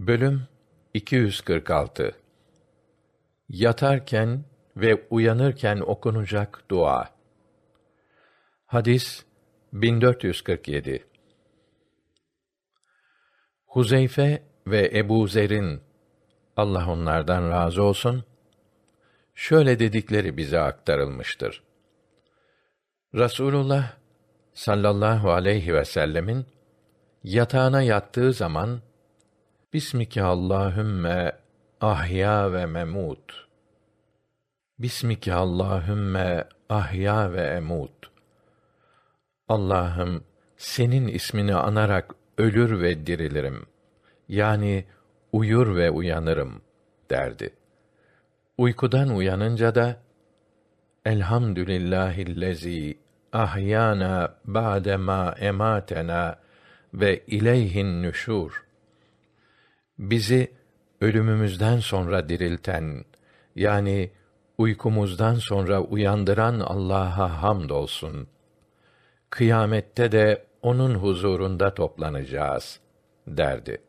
Bölüm 246 Yatarken ve uyanırken okunacak dua. Hadis 1447 Huzeyfe ve Ebu Zer'in Allah onlardan razı olsun şöyle dedikleri bize aktarılmıştır. Rasulullah sallallahu aleyhi ve sellemin yatağına yattığı zaman Bismike Allahümme ahya ve memut. Bismike Allahümme ahya ve emut. Allah'ım senin ismini anarak ölür ve dirilirim. Yani uyur ve uyanırım derdi. Uykudan uyanınca da Elhamdülillahillezî ahyana ba'de ma ematena ve ileyhin nüşur. Bizi ölümümüzden sonra dirilten yani uykumuzdan sonra uyandıran Allah'a hamdolsun. Kıyamette de onun huzurunda toplanacağız derdi.